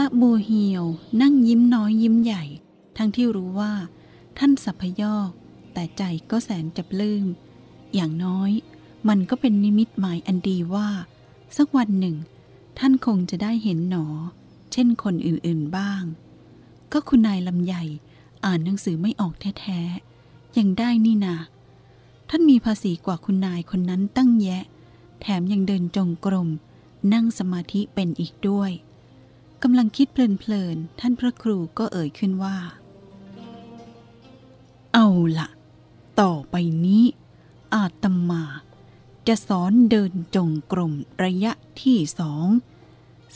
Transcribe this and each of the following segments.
ระบัวเหี่ยวนั่งยิ้มน้อยยิ้มใหญ่ ทั้งที่รู้ว่า ท่านสัพพยอกแต่ใจก็แสนจะปลื้ม อย่างน้อย มันก็เป็นนิมิตหมายอันดีว่า สักวันหนึ่ง ท่านคงจะได้เห็นหนอ เช่นคนอื่นๆบ้าง ก็คุณนายลำใหญ่อ่านหนังสือไม่ออกแท้ๆ ยังได้นี่นาท่านมีภาษีกว่าคุณนายคนนั้นตั้งแยะ แถมยังเดินจงกรม นั่งสมาธิเป็นอีกด้วย กำลังคิดเพลินๆท่านพระครูก็เอ่ยขึ้นว่า เอาละต่อไปนี้ อาตมา จะสอนเดินจงกรมระยะที่สอง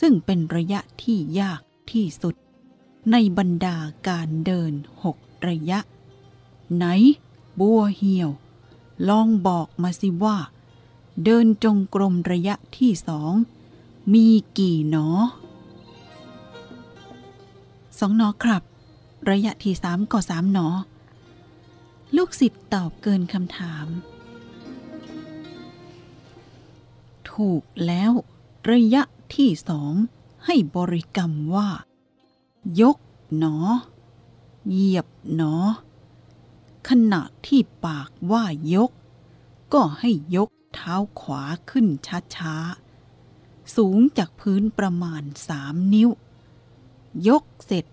ซึ่งเป็นระยะที่ยากที่สุด ในบรรดาการเดินหกระยะ ไหน บัวเหี่ยว ลองบอกมาสิว่า เดินจงกรมระยะที่สอง มีกี่หนอ สองหนอครับ ระยะที่สามก็สามหนอ ลูกศิษย์ตอบเกินคำถาม ถูกแล้ว ระยะที่สองให้บริกรรมว่า ยกหนอ เหยียบหนอ ขณะที่ปากว่ายก ก็ให้ยกเท้าขวาขึ้นช้าๆ สูงจากพื้นประมาณสามนิ้ว ยกเสร็จ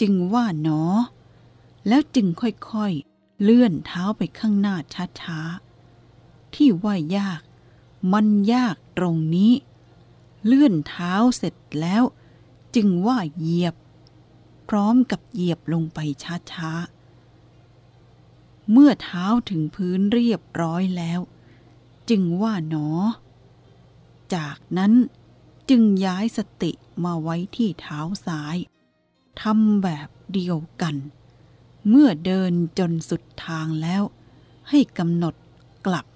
จึงว่าหนอ แล้วจึงค่อยๆ เลื่อนเท้าไปข้างหน้าช้าๆ ที่ว่ายาก มันยากตรงนี้ เลื่อนเท้าเสร็จแล้ว จึงว่าเหยียบ พร้อมกับเหยียบลงไปช้าๆ เมื่อเท้าถึงพื้นเรียบร้อยแล้ว จึงว่าหนอ จากนั้น จึงย้ายสติมาไว้ที่เท้าซ้ายทำแบบเดียวกัน เมื่อเดินจนสุดทางแล้ว ให้กำหนดกลับ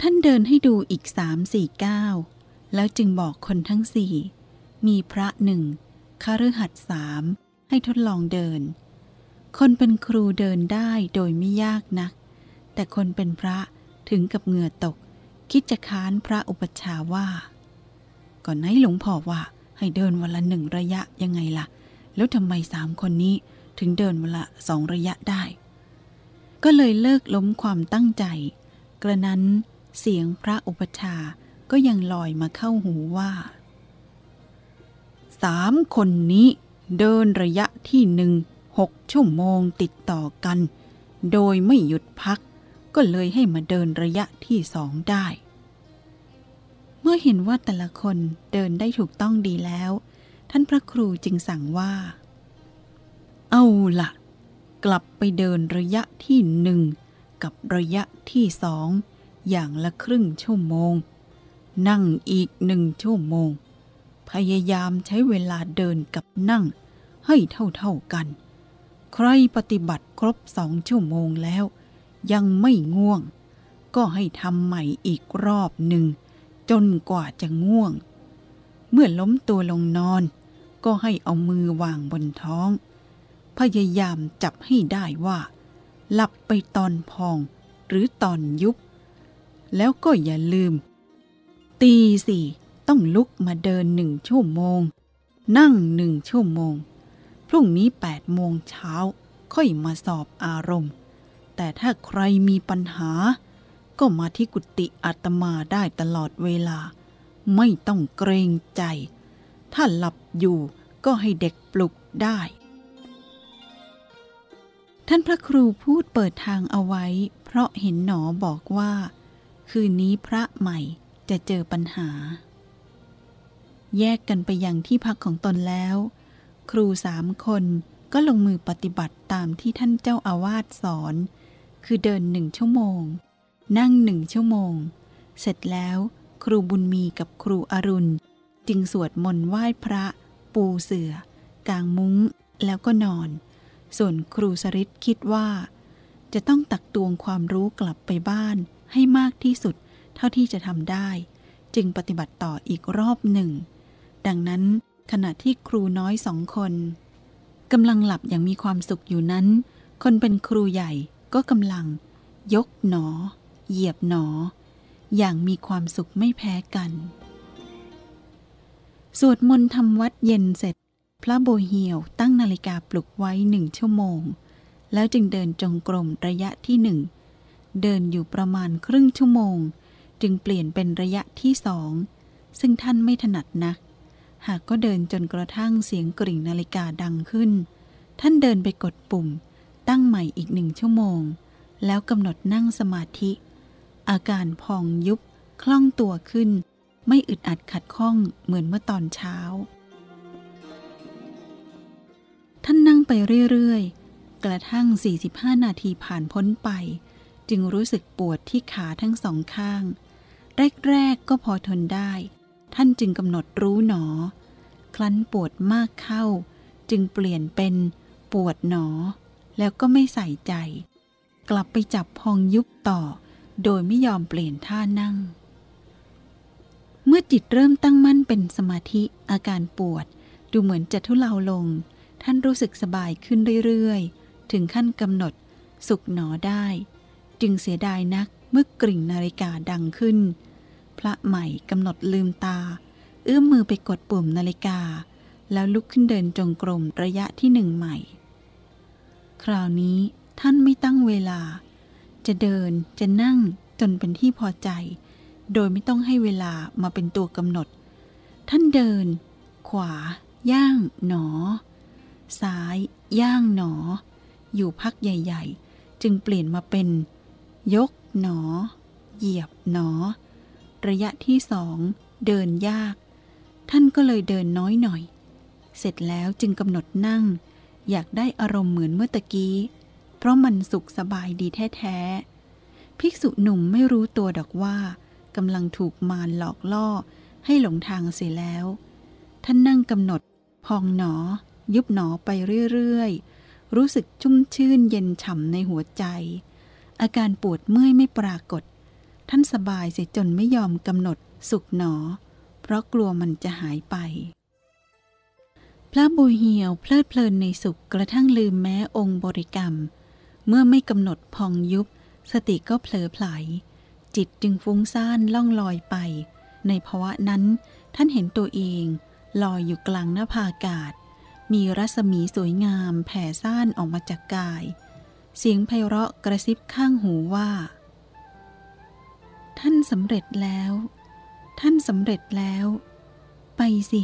ท่านเดินให้ดูอีกสามสี่ก้าวแล้วจึงบอกคนทั้งสี่ มีพระหนึ่งคฤหัสสามให้ทดลองเดิน คนเป็นครูเดินได้โดยไม่ยากนัก แต่คนเป็นพระถึงกับเหงื่อตก คิดจะค้านพระอุปัชฌาว่า ก่อนไหนหลวงพ่อว่า ให้เดินวันละหนึ่งระยะยังไงล่ะ แล้วทำไมสามคนนี้ถึงเดินวันละสองระยะได้ ก็เลยเลิกล้มความตั้งใจ กระนั้นเสียงพระอุปชาก็ยังลอยมาเข้าหูว่าสามคนนี้เดินระยะที่หนึ่งหกชั่วโมงติดต่อกัน โดยไม่หยุดพัก ก็เลยให้มาเดินระยะที่สองได้ มื่อเห็นว่าแต่ละคนเดินได้ถูกต้องดีแล้ว ท่านพระครูจึงสั่งว่า เอาละกลับไปเดินระยะที่หนึ่งกับระยะที่สองอย่างละครึ่งชั่วโมง นั่งอีกหนึ่งชั่วโมง พยายามใช้เวลาเดินกับนั่งให้เท่าๆกัน ใครปฏิบัติครบสองชั่วโมงแล้ว ยังไม่ง่วง ก็ให้ทำใหม่อีกรอบหนึ่ง จนกว่าจะง่วง เมื่อล้มตัวลงนอน ก็ให้เอามือวางบนท้อง พยายามจับให้ได้ว่า หลับไปตอนพองหรือตอนยุบ แล้วก็อย่าลืม ตีสี่ต้องลุกมาเดินหนึ่งชั่วโมง นั่งหนึ่งชั่วโมง พรุ่งนี้แปดโมงเช้าค่อยมาสอบอารมณ์ แต่ถ้าใครมีปัญหา ก็มาที่กุฏิอาตมาได้ตลอดเวลา ไม่ต้องเกรงใจ ถ้าหลับอยู่ก็ให้เด็กปลุกได้ ท่านพระครูพูดเปิดทางเอาไว้ เพราะเห็นหนอบอกว่า คืนนี้พระใหม่จะเจอปัญหา แยกกันไปยังที่พักของตนแล้ว ครูสามคนก็ลงมือปฏิบัติตามที่ท่านเจ้าอาวาสสอน คือเดินหนึ่งชั่วโมง นั่งหนึ่งชั่วโมง เสร็จแล้วครูบุญมีกับครูอรุณ จึงสวดมนต์ไหว้พระ ปูเสือกางมุ้งแล้วก็นอน ส่วนครูสริตคิดว่า จะต้องตักตวงความรู้กลับไปบ้านให้มากที่สุดเท่าที่จะทำได้ จึงปฏิบัติต่ออีกรอบหนึ่ง ดังนั้นขณะที่ครูน้อยสองคนกำลังหลับอย่างมีความสุขอยู่นั้น คนเป็นครูใหญ่ก็กำลัง ยกหนอ เหยียบหนอ อย่างมีความสุขไม่แพ้กัน สวดมนต์ทำวัดเย็นเสร็จ พระโบเฮียวตั้งนาฬิกาปลุกไว้หนึ่งชั่วโมง แล้วจึงเดินจงกรมระยะที่หนึ่ง เดินอยู่ประมาณครึ่งชั่วโมง จึงเปลี่ยนเป็นระยะที่สอง ซึ่งท่านไม่ถนัดนัก หากก็เดินจนกระทั่งเสียงกริ่งนาฬิกาดังขึ้น ท่านเดินไปกดปุ่ม ตั้งใหม่อีกหนึ่งชั่วโมงแล้วกำหนดนั่งสมาธิ อาการพองยุบ คล่องตัวขึ้น ไม่อึดอัดขัดข้องเหมือนเมื่อตอนเช้า ท่านนั่งไปเรื่อยๆ กระทั่ง 45 นาทีผ่านพ้นไป จึงรู้สึกปวดที่ขาทั้งสองข้าง แรกๆก็พอทนได้ ท่านจึงกำหนดรู้หนอครั้นปวดมากเข้า จึงเปลี่ยนเป็นปวดหนอ แล้วก็ไม่ใส่ใจ กลับไปจับพองยุบต่อ โดยไม่ยอมเปลี่ยนท่านั่ง เมื่อจิตเริ่มตั้งมั่นเป็นสมาธิอาการปวด ดูเหมือนจะทุเลาลง ท่านรู้สึกสบายขึ้นเรื่อยๆ ถึงขั้นกำหนดสุขหนอได้ จึงเสียดายนักเมื่อกริ่งนาฬิกาดังขึ้น พระใหม่กำหนดลืมตา เอื้อมมือไปกดปุ่มนาฬิกา แล้วลุกขึ้นเดินจงกรมระยะที่หนึ่งใหม่ คราวนี้ท่านไม่ตั้งเวลา จะเดินจะนั่งจนเป็นที่พอใจ โดยไม่ต้องให้เวลามาเป็นตัวกำหนด ท่านเดิน ขวา ย่าง หนอ ซ้าย ย่างหนอ อยู่พักใหญ่ๆ จึงเปลี่ยนมาเป็น ยก หนอ เหยียบ หนอ ระยะที่สองเดินยาก ท่านก็เลยเดินน้อยหน่อย เสร็จแล้วจึงกำหนดนั่ง อยากได้อารมณ์เหมือนเมื่อตะกี้ ราะมันสุขสบายดีแท้ๆ ภิกษุหนุ่มไม่รู้ตัวดอกว่ากำลังถูกมารหลอกล่อให้หลงทางเสียแล้ว ท่านนั่งกำหนด พองหนอ ยุบหนอไปเรื่อยๆ รู้สึกชุ่มชื่นเย็นฉ่ำในหัวใจ อาการปวดเมื่อยไม่ปรากฏ ท่านสบายเสียจนไม่ยอมกำหนดสุขหนอ เพราะกลัวมันจะหายไป พระบุเหียวเพลิดเพลินในสุขกระทั่งลืมแม้องค์บริกรรม เมื่อไม่กำหนดพองยุบ สติก็เผลอไผล จิตจึงฟุ้งซ่านล่องลอยไป ในภาวะนั้น ท่านเห็นตัวเอง ลอยอยู่กลางหน้าผาอากาศ มีรัศมีสวยงามแผ่ซ่านออกมาจากกาย เสียงไพเราะกระซิบข้างหูว่า ท่านสำเร็จแล้ว ท่านสำเร็จแล้ว ไปสิ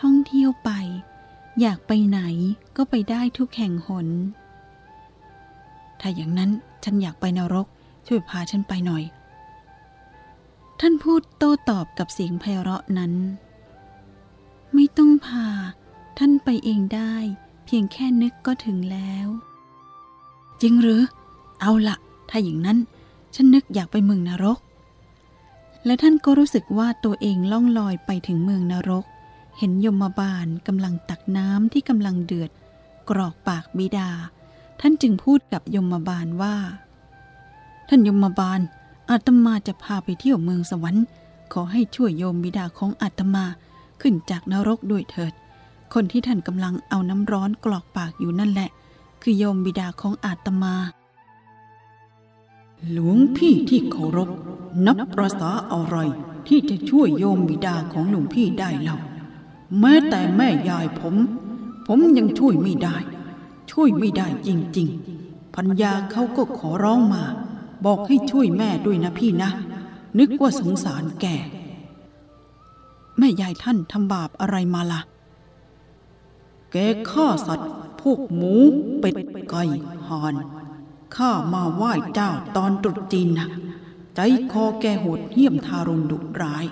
ท่องเที่ยวไป อยากไปไหนก็ไปได้ทุกแห่งหน ถ้าอย่างนั้นฉันอยากไปนรก ช่วยพาฉันไปหน่อย ท่านพูดโต้ตอบกับเสียงไพเราะนั้น ไม่ต้องพา ท่านไปเองได้ เพียงแค่นึกก็ถึงแล้ว จริงหรือ เอาละถ้าอย่างนั้น ฉันนึกอยากไปเมืองนรก และท่านก็รู้สึกว่าตัวเองล่องลอยไปถึงเมืองนรก เห็นยมบาลกำลังตักน้ำที่กำลังเดือด กรอกปากบิดา ท่านจึงพูดกับยมบาลว่า ท่านยมบาล อาตมาจะพาไปเที่ยวเมืองสวรรค์ ขอให้ช่วยโยมบิดาของอาตมาขึ้นจากนรกด้วยเถิด คนที่ท่านกำลังเอาน้ำร้อนกรอกปากอยู่นั่นแหละ คือโยมบิดาของอาตมา หลวงพี่ที่เคารพ นับประษาอะไรที่จะช่วยโยมบิดาของหลวงพี่ได้เล่าแม้แต่แม่ยายผม ผมยังช่วยไม่ได้ ช่วยไม่ได้จริง ๆ พัญญาเขาก็ขอร้องมา บอกให้ช่วยแม่ด้วยนะพี่นะ นึกว่าสงสารแกแม่ยายท่านทำบาปอะไรมาล่ะ แกฆ่าสัตว์ พวกหมู เป็ดไก่ห่านข้ามาไหว้เจ้าตอนตรุษจีนนะใจคอแกโหดเหี้ยมทารุณดุร้าย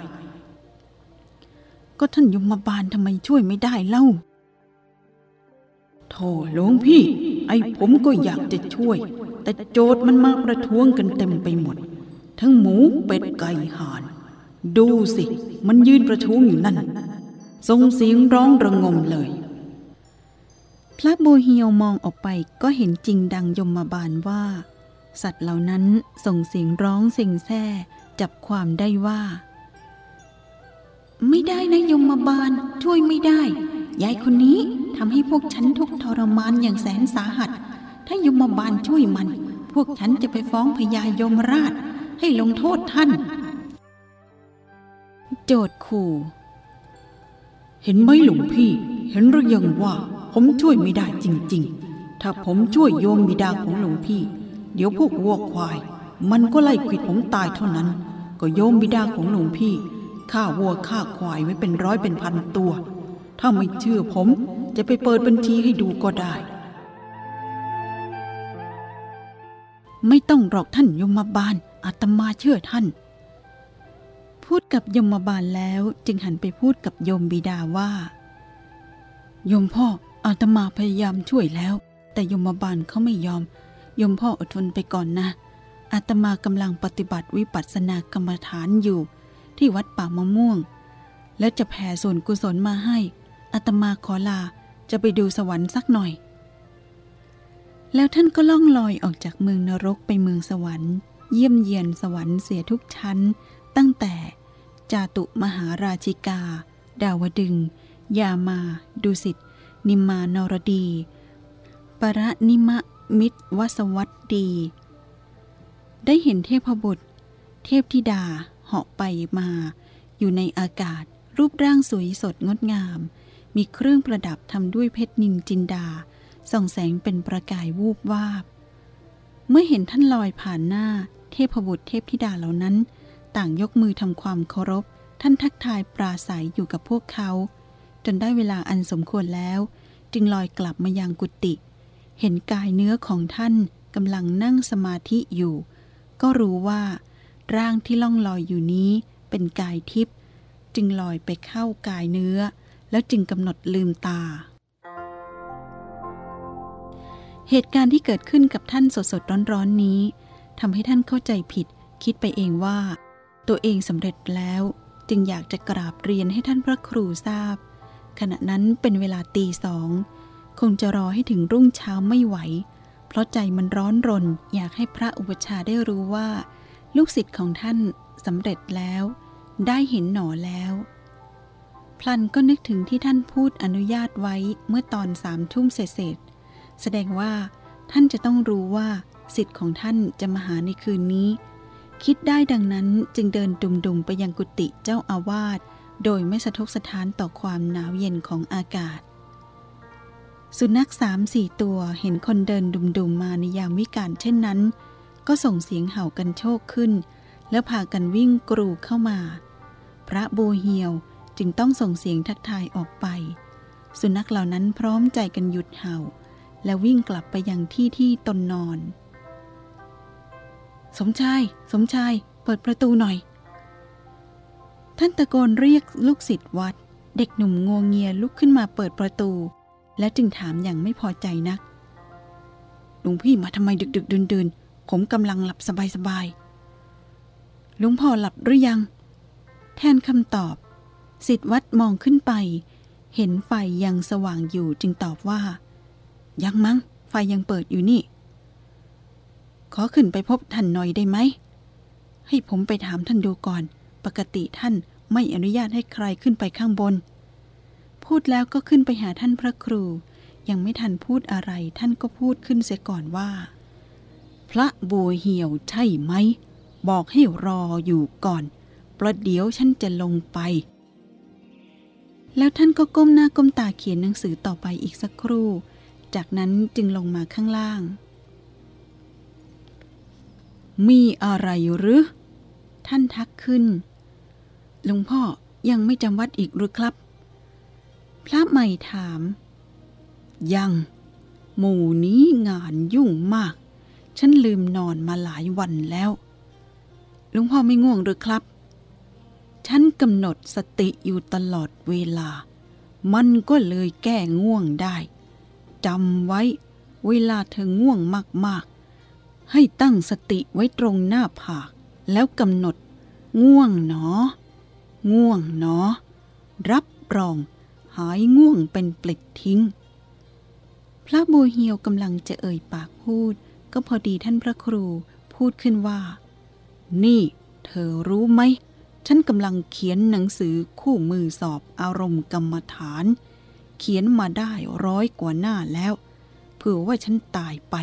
ก็ท่านยมบาลทำไมช่วยไม่ได้เล่า โธ่หลวงพี่ ไอ้ผมก็อยากจะช่วย แต่โจทย์มันมาประท้วงกันเต็มไปหมด ทั้งหมูเป็ดไก่ห่าน ดูสิ มันยืนประท้วงอยู่นั่นส่งเสียงร้องระงมเลย พระโบเฮียวมองออกไปก็เห็นจริงดังยมบาลว่า สัตว์เหล่านั้นส่งเสียงร้องเซ็งแซ่จับความได้ว่า ไม่ได้นะยมบาลช่วยไม่ได้ ยายคนนี้ทำให้พวกฉันทุกทรมานอย่างแสนสาหัส ถ้ายมบาลช่วยมัน พวกฉันจะไปฟ้องพญายมราช ให้ลงโทษท่าน โจทย์ขู่ เห็นไหมหลวงพี่ เห็นหรือยังว่า ผมช่วยไม่ได้จริง ๆ ถ้าผมช่วยโยมบิดาของหลวงพี่ เดี๋ยวพวกวัวควาย มันก็ไล่ขิดผมตายเท่านั้น ก็โยมบิดาของหลวงพี่ฆ่าวัวฆ่าควายไว้เป็นร้อยเป็นพันตัว ถ้าไม่เชื่อผมจะไปเปิดบัญชีให้ดูก็ได้ ไม่ต้องหรอกท่านยมบาลอาตมาเชื่อท่าน พูดกับยมบาลแล้วจึงหันไปพูดกับโยมบิดาว่า โยมพ่ออาตมาพยายามช่วยแล้ว แต่ยมบาลเขาไม่ยอม ยมพ่ออดทนไปก่อนนะ อาตมากำลังปฏิบัติวิปัสสนากรรมฐานอยู่ ที่วัดป่ามะม่วง และจะแผ่ส่วนกุศลมาให้ อาตมาขอลาจะไปดูสวรรค์สักหน่อย แล้วท่านก็ล่องลอยออกจากเมืองนรกไปเมืองสวรรค์ เยี่ยมเยียนสวรรค์เสียทุกชั้น ตั้งแต่จาตุมหาราชิกา ดาวดึง ยามา ดุสิต นิมานรดี ปรนิมะมิตรวสวัตดี ได้เห็นเทพบุตร เทพธิดาเหาะไปมา อยู่ในอากาศรูปร่างสวยสดงดงาม มีเครื่องประดับทำด้วยเพชรนินจินดา ส่องแสงเป็นประกายวูบวาบ เมื่อเห็นท่านลอยผ่านหน้า เทพบุตรเทพธิดาเหล่านั้น ต่างยกมือทำความเคารพ ท่านทักทายปราศัยอยู่กับพวกเขา จนได้เวลาอันสมควรแล้ว จึงลอยกลับมายังกุฏิเห็นกายเนื้อของท่านกำลังนั่งสมาธิอยู่ ก็รู้ว่า ร่างที่ล่องลอยอยู่นี้เป็นกายทิพย์จึงลอยไปเข้ากายเนื้อ แล้วจึงกำหนดลืมตา เหตุการณ์ที่เกิดขึ้นกับท่านสดสดร้อนๆนี้ทำให้ท่านเข้าใจผิด คิดไปเองว่า ตัวเองสำเร็จแล้ว จึงอยากจะกราบเรียนให้ท่านพระครูทราบ ขณะนั้นเป็นเวลาตีสอง คงจะรอให้ถึงรุ่งเช้าไม่ไหว เพราะใจมันร้อนรน อยากให้พระอุปชาได้รู้ว่า ลูกศิษย์ของท่านสำเร็จแล้ว ได้เห็นหนอแล้ว พลันก็นึกถึงที่ท่านพูดอนุญาตไว้เมื่อตอนสามทุ่มเศษแสดงว่าท่านจะต้องรู้ว่าสิทธิ์ของท่านจะมาหาในคืนนี้ คิดได้ดังนั้นจึงเดินดุมๆไปยังกุฏิเจ้าอาวาสโดยไม่สะทกสะท้านต่อความหนาวเย็นของอากาศ สุนัขสามสี่ตัวเห็นคนเดินดุมๆมาในยามวิกาลเช่นนั้น ก็ส่งเสียงเห่ากันโชคขึ้น แล้วพากันวิ่งกรูเข้ามา พระโบเฮียว จึงต้องส่งเสียงทักทายออกไป สุนัขเหล่านั้นพร้อมใจกันหยุดเห่า และวิ่งกลับไปยังที่ที่ตนนอน สมชาย สมชาย เปิดประตูหน่อย ท่านตะโกนเรียกลูกศิษย์วัด เด็กหนุ่มงวงเงียลุกขึ้นมาเปิดประตู และจึงถามอย่างไม่พอใจนักหลวงพี่มาทำไมดึกดึกดื่นดื่นผมกำลังหลับสบายสบายลวงพ่อหลับหรือยัง แทนคำตอบ สิทธวัดมองขึ้นไป เห็นไฟยังสว่างอยู่จึงตอบว่า ยังมั้ง ไฟยังเปิดอยู่นี่ ขอขึ้นไปพบท่านหน่อยได้ไหม ให้ผมไปถามท่านดูก่อน ปกติท่านไม่อนุญาตให้ใครขึ้นไปข้างบน พูดแล้วก็ขึ้นไปหาท่านพระครู ยังไม่ทันพูดอะไร ท่านก็พูดขึ้นเสียก่อนว่า พระบัวเหี่ยวใช่ไหม บอกให้รออยู่ก่อนประเดี๋ยวฉันจะลงไป แล้วท่านก็ก้มหน้าก้มตาเขียนหนังสือต่อไปอีกสักครู่ จากนั้นจึงลงมาข้างล่าง มีอะไรหรือ ท่านทักขึ้น หลวงพ่อยังไม่จำวัดอีกหรือครับ พระใหม่ถาม ยัง หมู่นี้งานยุ่งมาก ฉันลืมนอนมาหลายวันแล้ว หลวงพ่อไม่ง่วงหรือครับ ฉันกำหนดสติอยู่ตลอดเวลา มันก็เลยแก้ง่วงได้จำไว้ เวลาเธอง่วงมากๆ ให้ตั้งสติไว้ตรงหน้าผาก แล้วกำหนด ง่วงหนอ ง่วงหนอ รับรอง หายง่วงเป็นปลิดทิ้ง พระบัวเหียวกำลังจะเอ่ยปากพูด ก็พอดีท่านพระครูพูดขึ้นว่า นี่ เธอรู้ไหม ฉันกำลังเขียนหนังสือคู่มือสอบอารมณ์กรรมฐาน เขียนมาได้ร้อยกว่าหน้าแล้ว เผื่อว่าฉันตายไป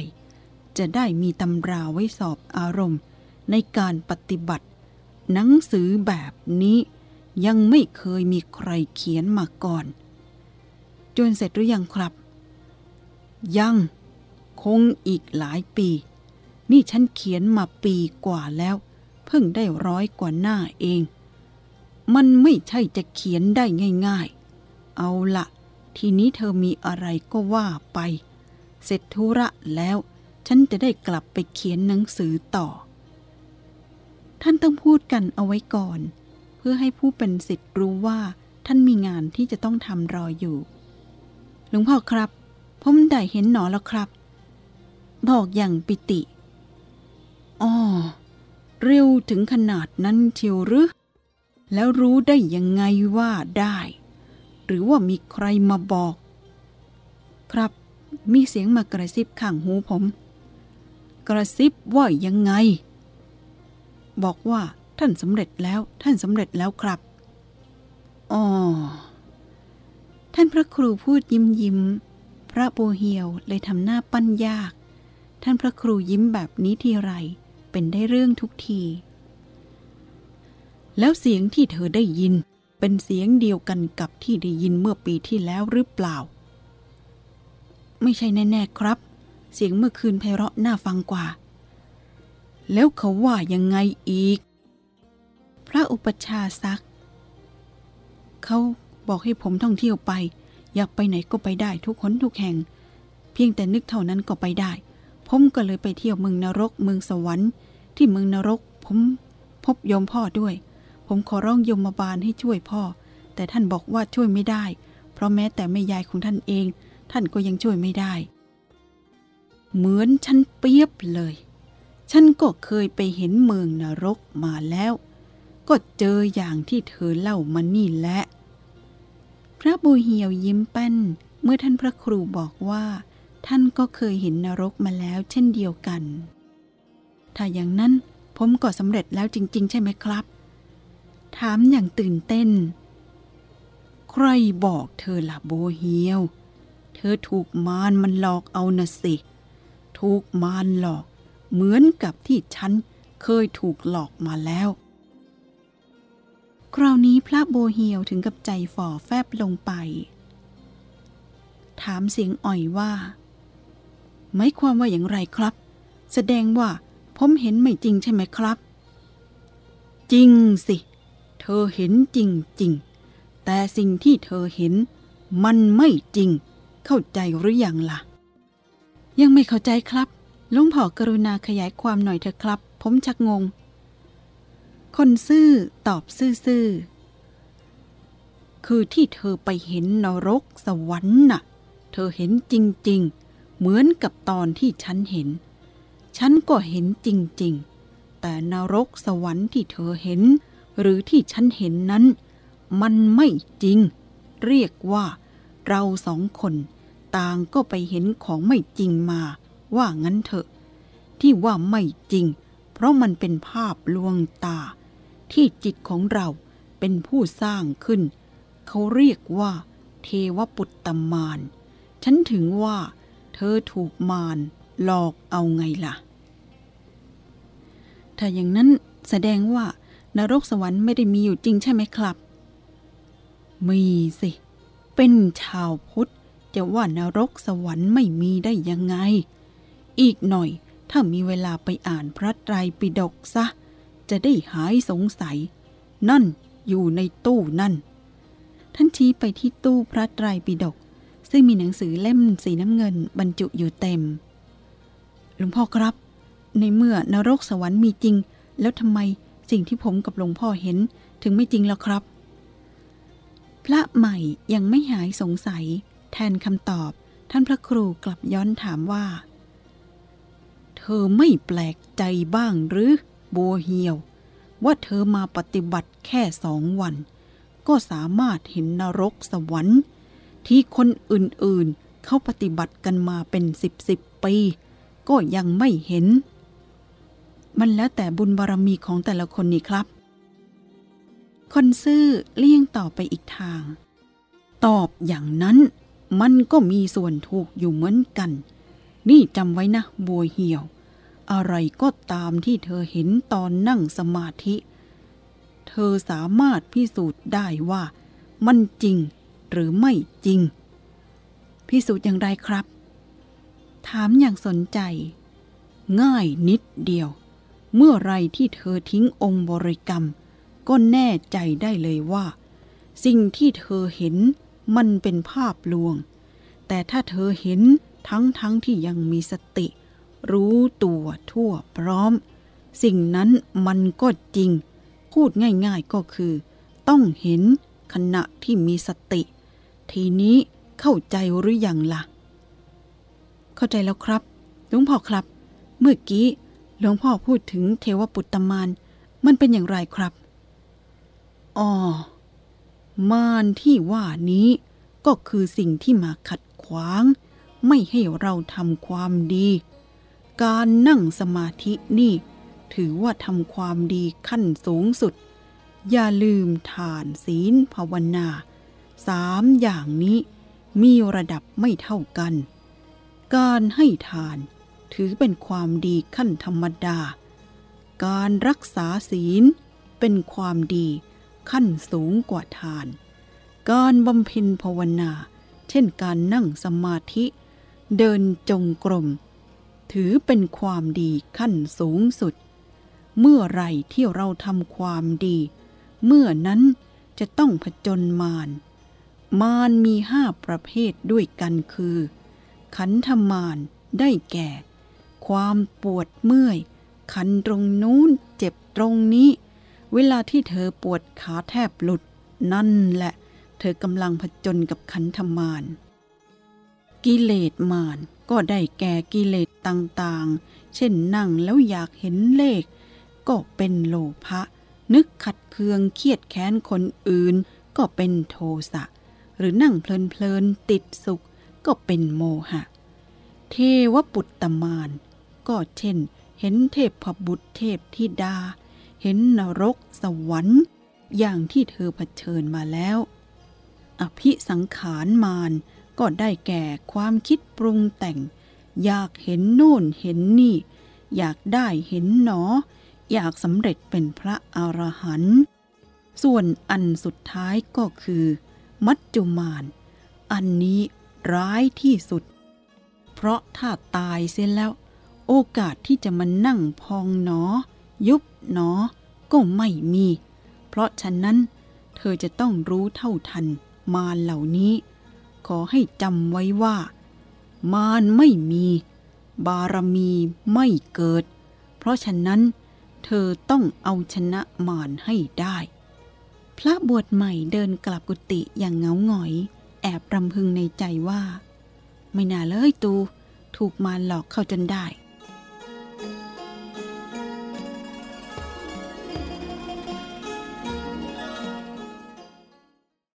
จะได้มีตำราไว้สอบอารมณ์ในการปฏิบัติ หนังสือแบบนี้ยังไม่เคยมีใครเขียนมาก่อน จนเสร็จหรือยังครับ ยัง คงอีกหลายปี นี่ฉันเขียนมาปีกว่าแล้ว เพิ่งได้ร้อยกว่าหน้าเอง มันไม่ใช่จะเขียนได้ง่าย ๆ เอาละทีนี้เธอมีอะไรก็ว่าไป เสร็จธุระแล้ว ฉันจะได้กลับไปเขียนหนังสือต่อ ท่านต้องพูดกันเอาไว้ก่อน เพื่อให้ผู้เป็นสิทธิ์รู้ว่าท่านมีงานที่จะต้องทำรออยู่ หลวงพ่อครับ ผมได้เห็นหนอแล้วครับ บอกอย่างปิติอ๋อ เร็วถึงขนาดนั้นเชียวหรือ แล้วรู้ได้ยังไงว่าได้ หรือว่ามีใครมาบอก ครับมีเสียงมากระซิบข้างหูผม กระซิบว่ายังไง บอกว่าท่านสำเร็จแล้วท่านสำเร็จแล้วครับอ๋อท่านพระครูพูดยิ้มยิ้ม พระโบเฮียวเลยทำหน้าปั้นยาก ท่านพระครูยิ้มแบบนี้ทีไร เป็นได้เรื่องทุกที แล้วเสียงที่เธอได้ยินเป็นเสียงเดียวกันกับที่ได้ยินเมื่อปีที่แล้วหรือเปล่า ไม่ใช่แน่ๆครับ เสียงเมื่อคืนไพเราะน่าฟังกว่า แล้วเขาว่ายังไงอีก พระอุปชาซัก เขาบอกให้ผมท่องเที่ยวไป อยากไปไหนก็ไปได้ทุกคนทุกแห่ง เพียงแต่นึกเท่านั้นก็ไปได้ ผมก็เลยไปเที่ยวเมืองนรกเมืองสวรรค์ ที่เมืองนรก ผมพบโยมพ่อด้วย ผมขอร้องโยมบาลให้ช่วยพ่อ แต่ท่านบอกว่าช่วยไม่ได้ เพราะแม้แต่แม่ยายของท่านเอง ท่านก็ยังช่วยไม่ได้ เหมือนฉันเปียบเลย ฉันก็เคยไปเห็นเมืองนรกมาแล้ว ก็เจออย่างที่เธอเล่ามานี่แหละ พระบุเหียวยิ้มแป้นเมื่อท่านพระครูบอกว่า ท่านก็เคยเห็นนรกมาแล้วเช่นเดียวกัน ถ้าอย่างนั้นผมก็สำเร็จแล้วจริง ๆ ใช่ไหมครับ ถามอย่างตื่นเต้น ใครบอกเธอละโบเฮียว เธอถูกมารมันหลอกเอานะสิ ถูกมารหลอก เหมือนกับที่ฉันเคยถูกหลอกมาแล้ว คราวนี้พระโบเฮียวถึงกับใจฝ่อแฟบลงไป ถามเสียงอ่อยว่า หมายความว่าอย่างไรครับ แสดงว่าผมเห็นไม่จริงใช่ไหมครับ จริงสิ เธอเห็นจริงจริงแต่สิ่งที่เธอเห็น มันไม่จริง เข้าใจหรือยังล่ะ ยังไม่เข้าใจครับลวงพ่อกรุณาขยายความหน่อยเถอะครับ ผมชักงง คนซื่อตอบซื่อๆคือที่เธอไปเห็นนรกสวรรค์น่ะ เธอเห็นจริง ๆ เหมือนกับตอนที่ฉันเห็น ฉันก็เห็นจริงๆ แต่นรกสวรรค์ที่เธอเห็น หรือที่ฉันเห็นนั้น มันไม่จริง เรียกว่า เราสองคนต่างก็ไปเห็นของไม่จริงมา ว่างั้นเถอะ ที่ว่าไม่จริง เพราะมันเป็นภาพลวงตา ที่จิตของเราเป็นผู้สร้างขึ้น เขาเรียกว่า เทวปุตตมาน ฉันถึงว่า ธอถูกมารหลอกเอาไงล่ะ ถ้าอย่างนั้นแสดงว่านรกสวรรค์ไม่ได้มีอยู่จริงใช่ไหมครับ มีสิ เป็นชาวพุทธจะว่านรกสวรรค์ไม่มีได้ยังไง อีกหน่อยถ้ามีเวลาไปอ่านพระไตรปิฎกซะ จะได้หายสงสัย นั่นอยู่ในตู้นั่น ท่านชี้ไปที่ตู้พระไตรปิฎก ซึ่งมีหนังสือเล่มสีน้ำเงินบรรจุอยู่เต็ม หลวงพ่อครับ ในเมื่อนรกสวรรค์มีจริง แล้วทำไมสิ่งที่ผมกับหลวงพ่อเห็นถึงไม่จริงแล้วครับ พระใหม่ยังไม่หายสงสัย แทนคำตอบ ท่านพระครูกลับย้อนถามว่า เธอไม่แปลกใจบ้างหรือโบเฮียว ว่าเธอมาปฏิบัติแค่สองวัน ก็สามารถเห็นนรกสวรรค์ ที่คนอื่นๆ เขาปฏิบัติกันมาเป็นสิบสิบปี ก็ยังไม่เห็น มันแล้วแต่บุญบารมีของแต่ละคนนี่ครับ คนซื่อเลี่ยงตอบไปอีกทาง ตอบอย่างนั้นมันก็มีส่วนถูกอยู่เหมือนกัน นี่จำไว้นะบัวเหี่ยว อะไรก็ตามที่เธอเห็นตอนนั่งสมาธิ เธอสามารถพิสูจน์ได้ว่ามันจริง หรือไม่จริง พิสูจน์อย่างไรครับ ถามอย่างสนใจ ง่ายนิดเดียว เมื่อไรที่เธอทิ้งองค์บริกรรม ก็แน่ใจได้เลยว่า สิ่งที่เธอเห็นมันเป็นภาพลวง แต่ถ้าเธอเห็นทั้งทั้งที่ยังมีสติ รู้ตัวทั่วพร้อม สิ่งนั้นมันก็จริง พูดง่ายๆก็คือ ต้องเห็นขณะที่มีสติ ทีนี้เข้าใจหรือยังล่ะ เข้าใจแล้วครับ หลวงพ่อครับ เมื่อกี้หลวงพ่อพูดถึงเทวปุตตมานมันเป็นอย่างไรครับอ๋อมารที่ว่านี้ก็คือสิ่งที่มาขัดขวาง ไม่ให้เราทำความดี การนั่งสมาธินี่ ถือว่าทำความดีขั้นสูงสุด อย่าลืมทานศีลภาวนา สามอย่างนี้มีระดับไม่เท่ากัน การให้ทานถือเป็นความดีขั้นธรรมดา การรักษาศีลเป็นความดีขั้นสูงกว่าทาน การบำเพ็ญภาวนา เช่นการนั่งสมาธิ เดินจงกรม ถือเป็นความดีขั้นสูงสุด เมื่อไรที่เราทำความดี เมื่อนั้นจะต้องผจญมาร มารมีห้าประเภทด้วยกันคือ ขันธมารได้แก่ ความปวดเมื่อย ขันตรงนู้นเจ็บตรงนี้ เวลาที่เธอปวดขาแทบหลุด นั่นแหละ เธอกำลังผจญกับขันธมารกิเลสมารก็ได้แก่กิเลสต่างๆ เช่นนั่งแล้วอยากเห็นเลข ก็เป็นโลภะนึกขัดเคืองเครียดแค้นคนอื่น ก็เป็นโทสะ หรือนั่งเพลินๆติดสุขก็เป็นโมหะ เทวปุตตมาน ก็เช่น เห็นเทพบุตรเทพธิดา เห็นนรกสวรรค์ อย่างที่เธอเผชิญมาแล้ว อภิสังขารมารก็ได้แก่ความคิดปรุงแต่ง อยากเห็นโน่นเห็นนี่ อยากได้เห็นหนอ อยากสำเร็จเป็นพระอรหันต์ส่วนอันสุดท้ายก็คือ มัจจุมาน อันนี้ร้ายที่สุด เพราะถ้าตายเสียแล้ว โอกาสที่จะมานั่งพองหนอ ยุบหนอ ก็ไม่มี เพราะฉะนั้น เธอจะต้องรู้เท่าทันมารเหล่านี้ ขอให้จำไว้ว่า มารไม่มี บารมีไม่เกิด เพราะฉะนั้น เธอต้องเอาชนะมารให้ได้ พระบวชใหม่เดินกลับกุฏิอย่างเงาหงอย แอบรำพึงในใจว่า ไม่น่าเลยตู ถูกมารหลอกเข้าจนได้